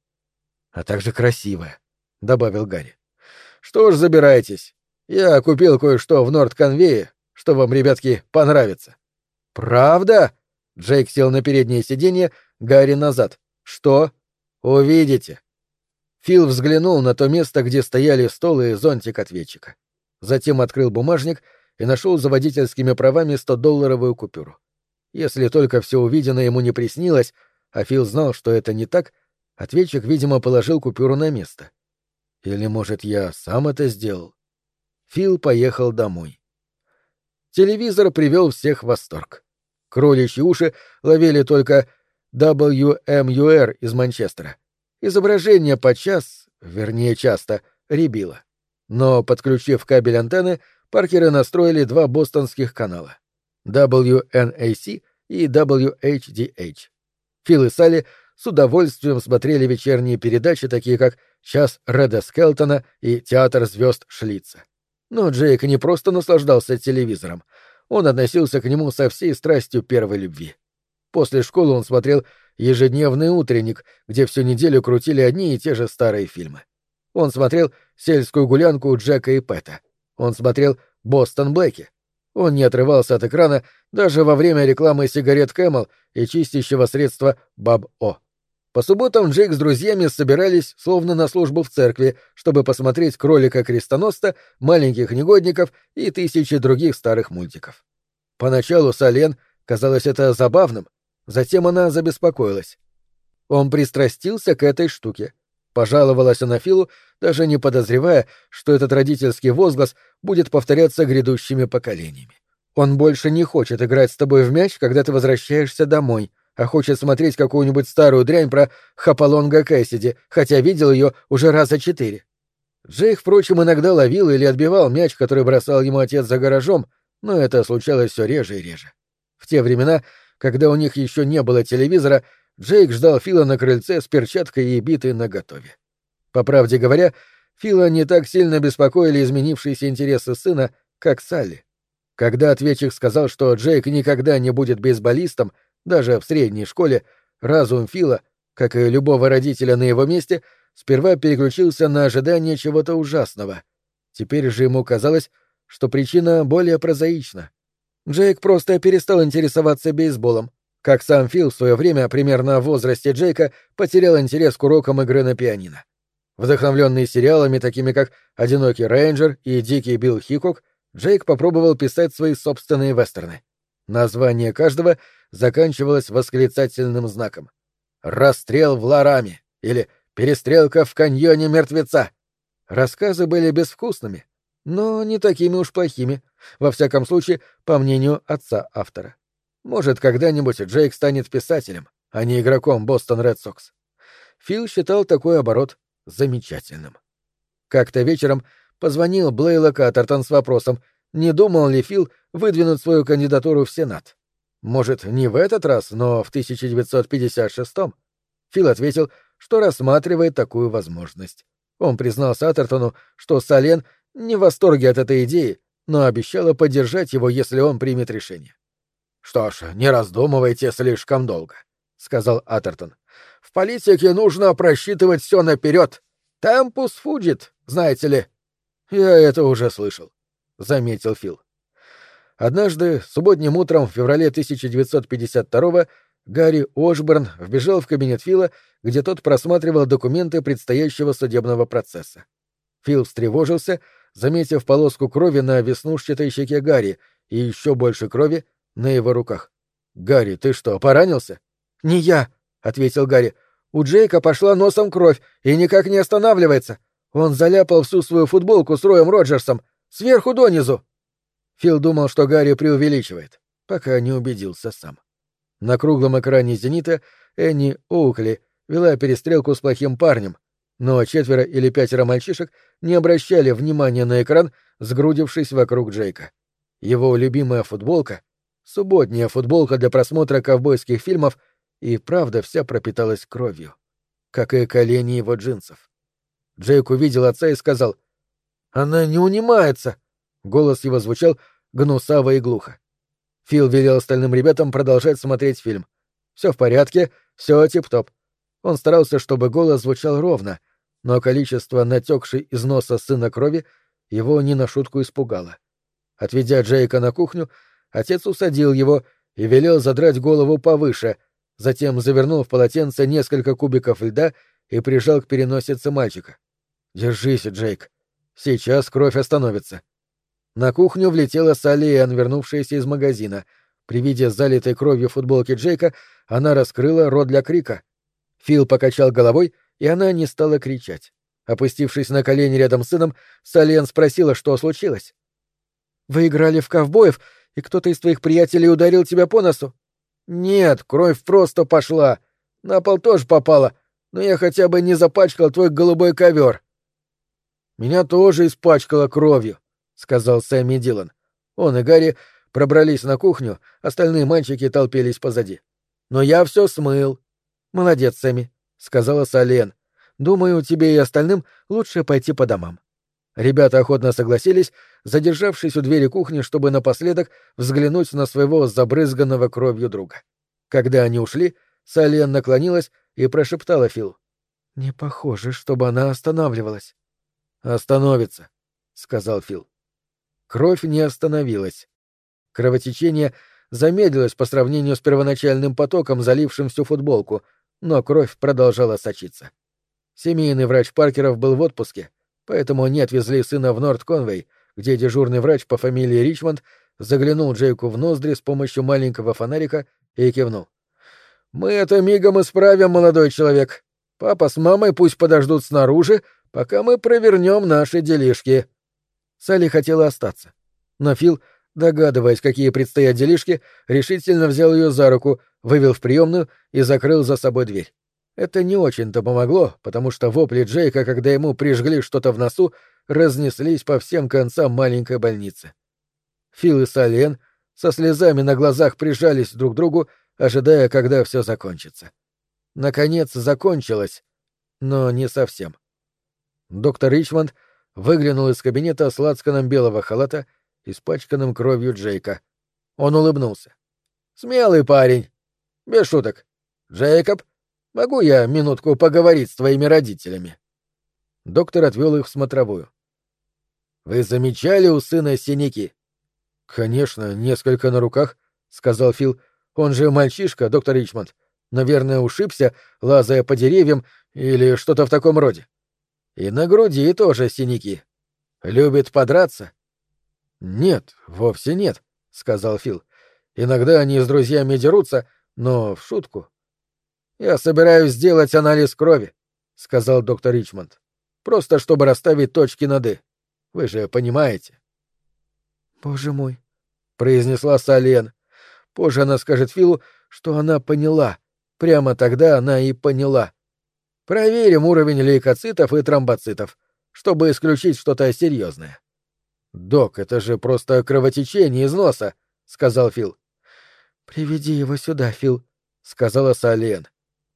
S1: А также красивая, добавил Гарри. Что ж, забирайтесь. Я купил кое-что в Норд-Конвее, что вам, ребятки, понравится. Правда? Джейк сел на переднее сиденье, Гарри назад. Что? Увидите. Фил взглянул на то место, где стояли стол и зонтик ответчика. Затем открыл бумажник и нашел за водительскими правами 100-долларовую купюру. Если только все увиденное ему не приснилось, а Фил знал, что это не так, ответчик, видимо, положил купюру на место. Или, может, я сам это сделал? Фил поехал домой. Телевизор привел всех в восторг. Кроличьи уши ловили только WMUR из Манчестера — Изображение подчас, вернее часто, ребило. Но, подключив кабель антенны, Паркеры настроили два бостонских канала — WNAC и WHDH. Фил и Салли с удовольствием смотрели вечерние передачи, такие как «Час Реда Скелтона» и «Театр звезд Шлица». Но Джейк не просто наслаждался телевизором, он относился к нему со всей страстью первой любви. После школы он смотрел ежедневный утренник, где всю неделю крутили одни и те же старые фильмы. Он смотрел «Сельскую гулянку» Джека и Пэта. Он смотрел «Бостон Блэки». Он не отрывался от экрана даже во время рекламы сигарет Camel и чистящего средства Bab-O. По субботам Джейк с друзьями собирались словно на службу в церкви, чтобы посмотреть «Кролика-крестоносца», «Маленьких негодников» и тысячи других старых мультиков. Поначалу Сален казалось это забавным, Затем она забеспокоилась. Он пристрастился к этой штуке. Пожаловалась она Филу, даже не подозревая, что этот родительский возглас будет повторяться грядущими поколениями. Он больше не хочет играть с тобой в мяч, когда ты возвращаешься домой, а хочет смотреть какую-нибудь старую дрянь про Хапалонга Кэссиди, хотя видел ее уже раза четыре. Джейк, впрочем, иногда ловил или отбивал мяч, который бросал ему отец за гаражом, но это случалось все реже и реже. В те времена когда у них еще не было телевизора, Джейк ждал Фила на крыльце с перчаткой и битой наготове. По правде говоря, Фила не так сильно беспокоили изменившиеся интересы сына, как Салли. Когда ответчик сказал, что Джейк никогда не будет бейсболистом, даже в средней школе, разум Фила, как и любого родителя на его месте, сперва переключился на ожидание чего-то ужасного. Теперь же ему казалось, что причина более прозаична. Джейк просто перестал интересоваться бейсболом. Как сам Фил в свое время, примерно в возрасте Джейка, потерял интерес к урокам игры на пианино. Вдохновленный сериалами, такими как «Одинокий рейнджер» и «Дикий Билл Хикок», Джейк попробовал писать свои собственные вестерны. Название каждого заканчивалось восклицательным знаком. «Расстрел в Лараме» или «Перестрелка в каньоне мертвеца». Рассказы были безвкусными, но не такими уж плохими, во всяком случае, по мнению отца автора. Может, когда-нибудь Джейк станет писателем, а не игроком Бостон Ред Сокс. Фил считал такой оборот замечательным. Как-то вечером позвонил Блейла Каттертон с вопросом, не думал ли Фил выдвинуть свою кандидатуру в Сенат. Может, не в этот раз, но в 1956-м? Фил ответил, что рассматривает такую возможность. Он признался Атертону, что Сален не в восторге от этой идеи, но обещала поддержать его, если он примет решение. «Что ж, не раздумывайте слишком долго», — сказал Атертон. «В политике нужно просчитывать все наперед. Темпус фуджит, знаете ли». «Я это уже слышал», — заметил Фил. Однажды, субботним утром в феврале 1952 Гарри Ошборн вбежал в кабинет Фила, где тот просматривал документы предстоящего судебного процесса. Фил встревожился, заметив полоску крови на веснушчатой щеке Гарри и еще больше крови на его руках. «Гарри, ты что, поранился?» «Не я», — ответил Гарри. «У Джейка пошла носом кровь и никак не останавливается. Он заляпал всю свою футболку с Роем Роджерсом, сверху донизу». Фил думал, что Гарри преувеличивает, пока не убедился сам. На круглом экране «Зенита» Энни Оукли вела перестрелку с плохим парнем, но четверо или пятеро мальчишек не обращали внимания на экран, сгрудившись вокруг Джейка. Его любимая футболка, субботняя футболка для просмотра ковбойских фильмов, и правда вся пропиталась кровью, как и колени его джинсов. Джейк увидел отца и сказал «Она не унимается!» Голос его звучал гнусаво и глухо. Фил велел остальным ребятам продолжать смотреть фильм. Все в порядке, все тип-топ. Он старался, чтобы голос звучал ровно, но количество натекшей из носа сына крови его не на шутку испугало. Отведя Джейка на кухню, отец усадил его и велел задрать голову повыше, затем завернул в полотенце несколько кубиков льда и прижал к переносице мальчика. «Держись, Джейк. Сейчас кровь остановится». На кухню влетела Салли Энн, вернувшаяся из магазина. При виде залитой кровью футболки Джейка она раскрыла рот для крика. Фил покачал головой, и она не стала кричать. Опустившись на колени рядом с сыном, Сален спросила, что случилось. «Вы играли в ковбоев, и кто-то из твоих приятелей ударил тебя по носу?» «Нет, кровь просто пошла. На пол тоже попала, но я хотя бы не запачкал твой голубой ковер». «Меня тоже испачкало кровью», сказал Сэмми Дилан. Он и Гарри пробрались на кухню, остальные мальчики толпились позади. Но я все смыл. Молодец, Сэмми, сказала Сален. Думаю, тебе и остальным лучше пойти по домам. Ребята охотно согласились, задержавшись у двери кухни, чтобы напоследок взглянуть на своего забрызганного кровью друга. Когда они ушли, Сален наклонилась и прошептала Фил. «Не похоже, чтобы она останавливалась». «Остановится», — сказал Фил. Кровь не остановилась. Кровотечение замедлилось по сравнению с первоначальным потоком, залившим всю футболку, но кровь продолжала сочиться. Семейный врач Паркеров был в отпуске, поэтому они отвезли сына в Норт-Конвей, где дежурный врач по фамилии Ричмонд заглянул Джейку в ноздри с помощью маленького фонарика и кивнул. «Мы это мигом исправим, молодой человек. Папа с мамой пусть подождут снаружи, пока мы провернем наши делишки». Салли хотела остаться. Но Фил, догадываясь, какие предстоят делишки, решительно взял ее за руку, вывел в приемную и закрыл за собой дверь. Это не очень-то помогло, потому что вопли Джейка, когда ему прижгли что-то в носу, разнеслись по всем концам маленькой больницы. Фил и Сален со слезами на глазах прижались друг к другу, ожидая, когда все закончится. Наконец закончилось, но не совсем. Доктор Ричмонд выглянул из кабинета с лацканом белого халата, испачканным кровью Джейка. Он улыбнулся. «Смелый парень. Без шуток. Джейкоб, могу я минутку поговорить с твоими родителями?» Доктор отвел их в смотровую. «Вы замечали у сына синяки?» «Конечно, несколько на руках», — сказал Фил. «Он же мальчишка, доктор Ричмонд. Наверное, ушибся, лазая по деревьям или что-то в таком роде. И на груди тоже синяки. Любит подраться? Нет, вовсе нет, сказал Фил. Иногда они с друзьями дерутся, но в шутку. Я собираюсь сделать анализ крови, сказал доктор Ричмонд. Просто чтобы расставить точки над «и». Вы же понимаете. Боже мой, произнесла Сален. Позже она скажет Филу, что она поняла. Прямо тогда она и поняла. Проверим уровень лейкоцитов и тромбоцитов, чтобы исключить что-то серьезное. «Док, это же просто кровотечение из носа», — сказал Фил. «Приведи его сюда, Фил», — сказала Сален.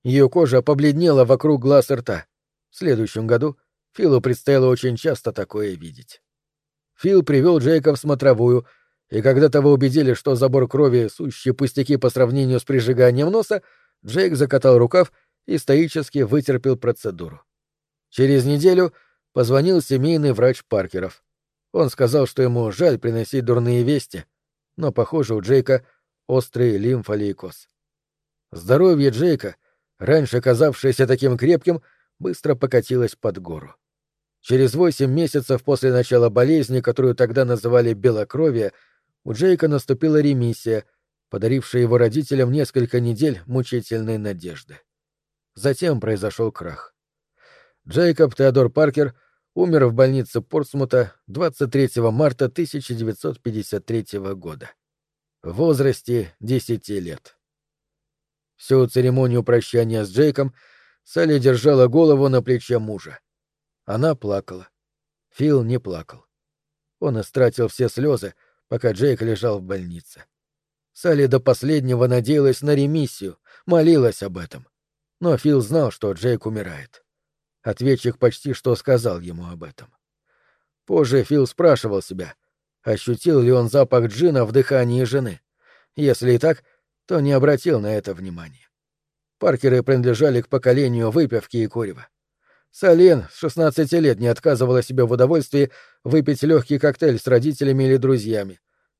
S1: Ее кожа побледнела вокруг глаз и рта. В следующем году Филу предстояло очень часто такое видеть. Фил привел Джейка в смотровую, и когда того убедили, что забор крови — сущие пустяки по сравнению с прижиганием носа, Джейк закатал рукав и стоически вытерпел процедуру. Через неделю позвонил семейный врач Паркеров. Он сказал, что ему жаль приносить дурные вести, но, похоже, у Джейка острый лимфолейкоз. Здоровье Джейка, раньше казавшееся таким крепким, быстро покатилось под гору. Через восемь месяцев после начала болезни, которую тогда называли белокровие, у Джейка наступила ремиссия, подарившая его родителям несколько недель мучительной надежды. Затем произошел крах. Джейкоб Теодор Паркер умер в больнице Портсмута 23 марта 1953 года. В возрасте 10 лет. Всю церемонию прощания с Джейком Салли держала голову на плече мужа. Она плакала. Фил не плакал. Он истратил все слезы, пока Джейк лежал в больнице. Салли до последнего надеялась на ремиссию, молилась об этом. Но Фил знал, что Джейк умирает. Ответчик почти что сказал ему об этом. Позже Фил спрашивал себя, ощутил ли он запах джина в дыхании жены. Если и так, то не обратил на это внимания. Паркеры принадлежали к поколению выпивки и курева. Сален с 16 лет не отказывала себе в удовольствии выпить легкий коктейль с родителями или друзьями.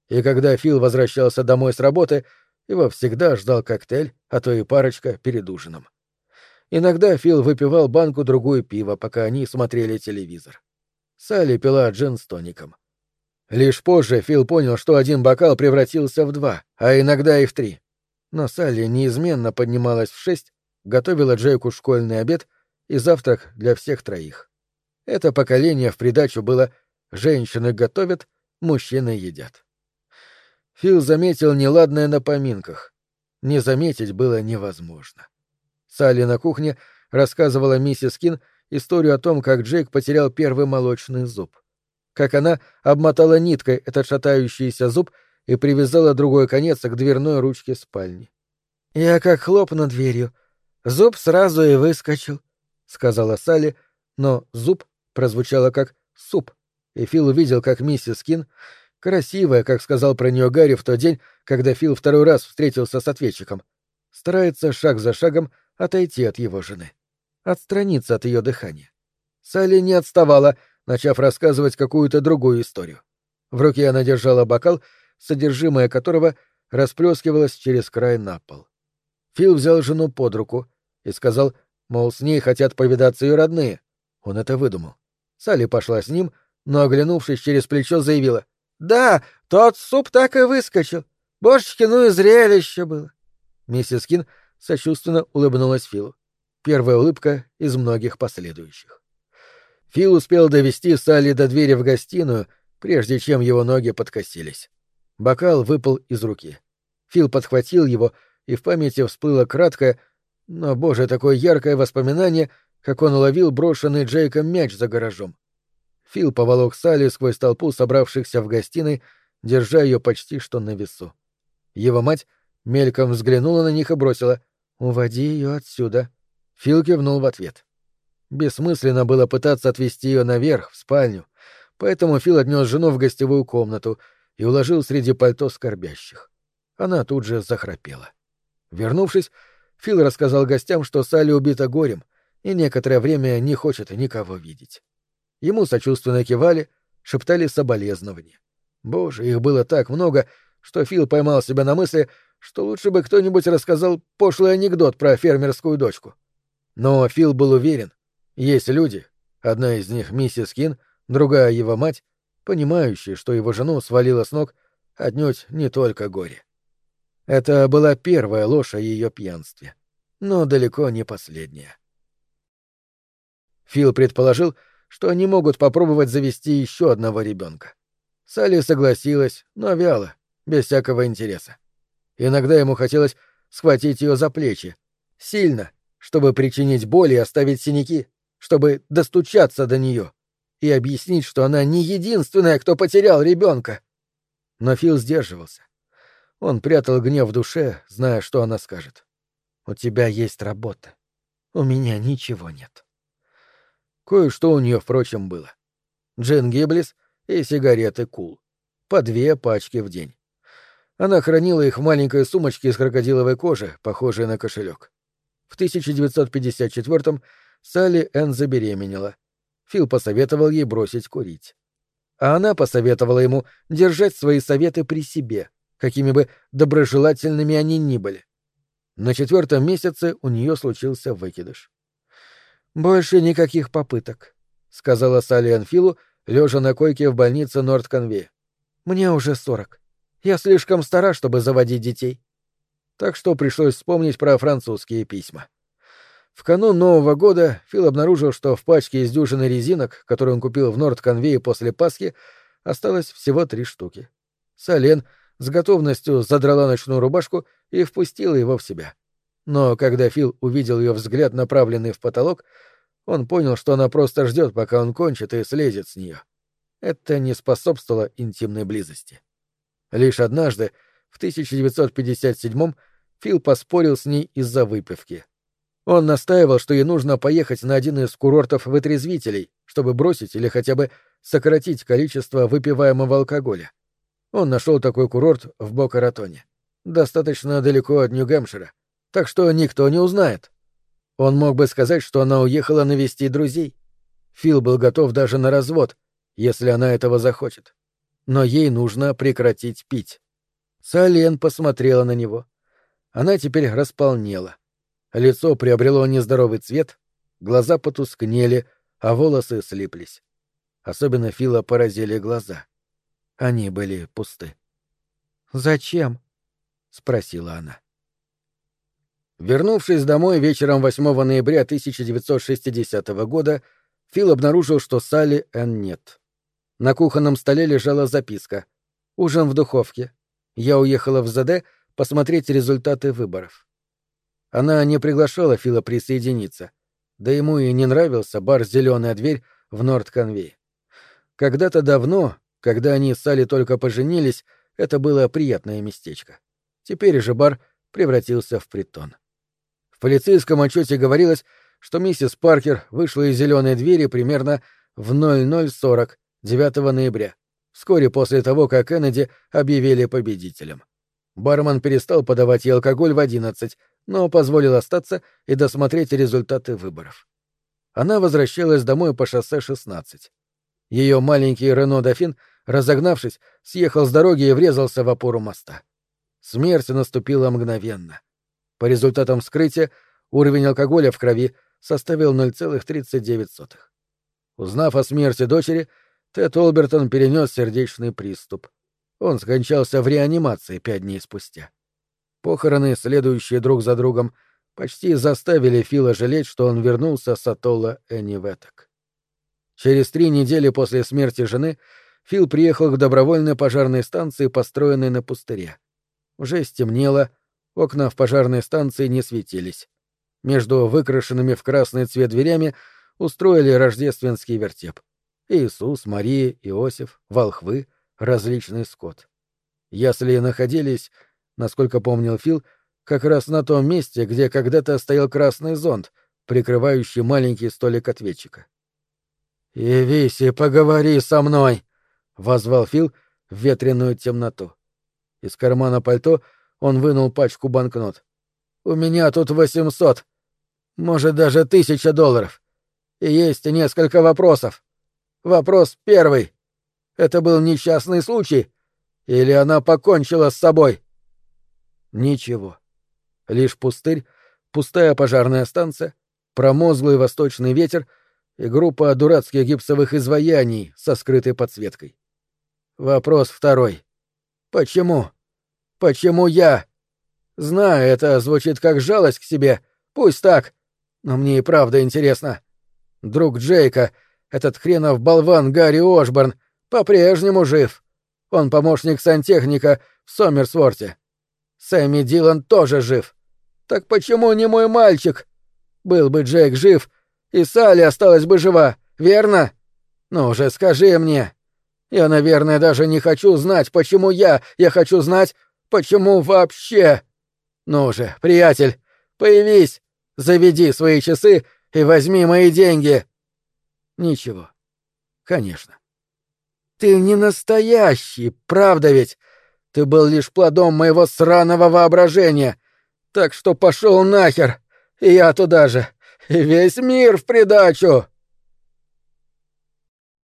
S1: И когда Фил возвращался домой с работы, его всегда ждал коктейль, а то и парочка перед ужином. Иногда Фил выпивал банку-другую пива, пока они смотрели телевизор. Салли пила джин с тоником. Лишь позже Фил понял, что один бокал превратился в два, а иногда и в три. Но Салли неизменно поднималась в шесть, готовила Джейку школьный обед — и завтрак для всех троих. Это поколение в придачу было «женщины готовят, мужчины едят». Фил заметил неладное на поминках. Не заметить было невозможно. Салли на кухне рассказывала миссис Кин историю о том, как Джейк потерял первый молочный зуб. Как она обмотала ниткой этот шатающийся зуб и привязала другой конец к дверной ручке спальни. Я как хлопну дверью. Зуб сразу и выскочил сказала Салли, но зуб прозвучало как суп, и Фил увидел, как миссис Кин, красивая, как сказал про нее Гарри в тот день, когда Фил второй раз встретился с ответчиком, старается шаг за шагом отойти от его жены, отстраниться от ее дыхания. Салли не отставала, начав рассказывать какую-то другую историю. В руке она держала бокал, содержимое которого расплескивалось через край на пол. Фил взял жену под руку и сказал Мол, с ней хотят повидаться ее родные. Он это выдумал. Салли пошла с ним, но, оглянувшись через плечо, заявила. «Да, тот суп так и выскочил. Божечки, ну и зрелище было». Миссис Кин сочувственно улыбнулась Филу. Первая улыбка из многих последующих. Фил успел довести Салли до двери в гостиную, прежде чем его ноги подкосились. Бокал выпал из руки. Фил подхватил его, и в памяти всплыло краткое, но, боже, такое яркое воспоминание, как он уловил брошенный Джейком мяч за гаражом. Фил поволок Салли сквозь толпу собравшихся в гостиной, держа ее почти что на весу. Его мать мельком взглянула на них и бросила «Уводи ее отсюда». Фил кивнул в ответ. Бессмысленно было пытаться отвести ее наверх, в спальню, поэтому Фил отнес жену в гостевую комнату и уложил среди пальто скорбящих. Она тут же захрапела. Вернувшись, Фил рассказал гостям, что Салли убита горем и некоторое время не хочет никого видеть. Ему сочувственно кивали, шептали соболезнования. Боже, их было так много, что Фил поймал себя на мысли, что лучше бы кто-нибудь рассказал пошлый анекдот про фермерскую дочку. Но Фил был уверен, есть люди, одна из них миссис Кин, другая его мать, понимающие, что его жену свалило с ног отнюдь не только горе. Это была первая ложь о ее пьянстве, но далеко не последняя. Фил предположил, что они могут попробовать завести еще одного ребенка. Салли согласилась, но вяло, без всякого интереса. Иногда ему хотелось схватить ее за плечи. Сильно, чтобы причинить боль и оставить синяки, чтобы достучаться до нее и объяснить, что она не единственная, кто потерял ребенка. Но Фил сдерживался. Он прятал гнев в душе, зная, что она скажет. «У тебя есть работа. У меня ничего нет». Кое-что у нее, впрочем, было. Джин Гиблис и сигареты Кул. По две пачки в день. Она хранила их в маленькой сумочке из крокодиловой кожи, похожей на кошелек. В 1954-м Салли Энн забеременела. Фил посоветовал ей бросить курить. А она посоветовала ему держать свои советы при себе, какими бы доброжелательными они ни были. На четвертом месяце у нее случился выкидыш. «Больше никаких попыток», — сказала Салли Энфилу, лежа на койке в больнице Норд-Конве. «Мне уже сорок. Я слишком стара, чтобы заводить детей». Так что пришлось вспомнить про французские письма. В канун Нового года Фил обнаружил, что в пачке из дюжины резинок, которую он купил в Норд-Конвее после Пасхи, осталось всего три штуки. Сален с готовностью задрала ночную рубашку и впустила его в себя. Но когда Фил увидел ее взгляд, направленный в потолок, он понял, что она просто ждет, пока он кончит и слезет с нее. Это не способствовало интимной близости. Лишь однажды, в 1957-м, Фил поспорил с ней из-за выпивки. Он настаивал, что ей нужно поехать на один из курортов вытрезвителей, чтобы бросить или хотя бы сократить количество выпиваемого алкоголя. Он нашел такой курорт в Бока-Ратоне, достаточно далеко от Нью-Гэмпшира, так что никто не узнает. Он мог бы сказать, что она уехала навестить друзей. Фил был готов даже на развод, если она этого захочет. Но ей нужно прекратить пить. Сален посмотрела на него. Она теперь располнела. Лицо приобрело нездоровый цвет, глаза потускнели, а волосы слиплись. Особенно Фила поразили глаза. Они были пусты. «Зачем?» — спросила она. Вернувшись домой вечером 8 ноября 1960 года, Фил обнаружил, что Салли Энн нет. На кухонном столе лежала записка. «Ужин в духовке. Я уехала в ЗД посмотреть результаты выборов». Она не приглашала Фила присоединиться, да ему и не нравился бар «Зеленая дверь» в Норд-Конвей. Когда-то давно, когда они с Салли только поженились, это было приятное местечко. Теперь же бар превратился в притон полицейском отчете говорилось, что миссис Паркер вышла из зеленой двери примерно в 0040 9 ноября, вскоре после того, как Кеннеди объявили победителем. Бармен перестал подавать ей алкоголь в 11, но позволил остаться и досмотреть результаты выборов. Она возвращалась домой по шоссе 16. Ее маленький Рено Дофин, разогнавшись, съехал с дороги и врезался в опору моста. Смерть наступила мгновенно — по результатам вскрытия уровень алкоголя в крови составил 0,39. Узнав о смерти дочери, Тед Олбертон перенес сердечный приступ. Он скончался в реанимации пять дней спустя. Похороны, следующие друг за другом, почти заставили Фила жалеть, что он вернулся с атолла Энниветок. Через три недели после смерти жены Фил приехал к добровольной пожарной станции, построенной на пустыре. Уже стемнело, Окна в пожарной станции не светились. Между выкрашенными в красный цвет дверями устроили рождественский вертеп. Иисус, Мария, Иосиф, волхвы, различный скот. Ясли находились, насколько помнил Фил, как раз на том месте, где когда-то стоял красный зонт, прикрывающий маленький столик ответчика. «Явись и поговори со мной!» — возвал Фил в ветреную темноту. Из кармана пальто он вынул пачку банкнот. «У меня тут восемьсот. Может, даже тысяча долларов. И есть несколько вопросов. Вопрос первый. Это был несчастный случай? Или она покончила с собой?» Ничего. Лишь пустырь, пустая пожарная станция, промозглый восточный ветер и группа дурацких гипсовых изваяний со скрытой подсветкой. Вопрос второй. Почему? Почему я? Знаю, это звучит как жалость к себе. Пусть так. Но мне и правда интересно. Друг Джейка, этот хренов болван Гарри Ошборн, по-прежнему жив. Он помощник сантехника в Сомерсворте. Сэмми Дилан тоже жив. Так почему не мой мальчик? Был бы Джейк жив, и Салли осталась бы жива, верно? Ну же, скажи мне. Я, наверное, даже не хочу знать, почему я. Я хочу знать, почему вообще. Ну же, приятель, появись, заведи свои часы и возьми мои деньги. Ничего. Конечно. Ты не настоящий, правда ведь? Ты был лишь плодом моего сраного воображения. Так что пошел нахер. И я туда же. И весь мир в придачу.